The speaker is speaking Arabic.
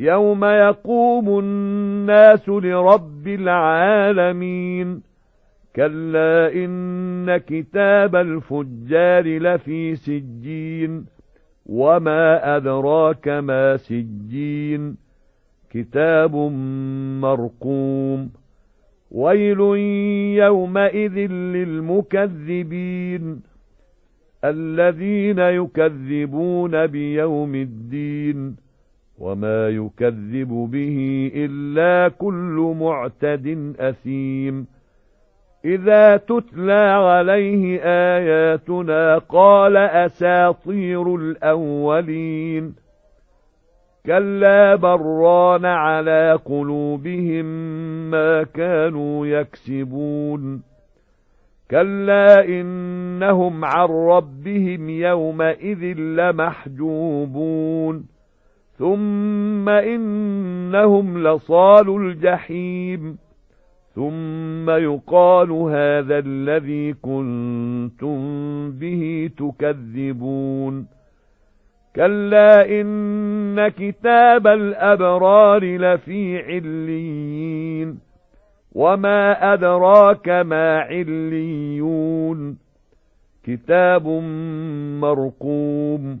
يوم يقوم الناس لرب العالمين كلا إن كتاب الفجار لفي سجين وما أدراك ما سجين كتاب مرقوم ويل يومئذ للمكذبين الذين يكذبون بيوم الدين وما يكذب به إلا كل معتد أثيم إذا تتلى عليه آياتنا قال أساطير الأولين كلا بران على قلوبهم ما كانوا يكسبون كلا إنهم عن ربهم يومئذ لمحجوبون ثم إنهم لصال الجحيم. ثم يقال هذا الذي كنتم به تكذبون. كلا إن كتاب الأبرار لفي عليين. وما أدراك ما عليون. كتاب مرقوم.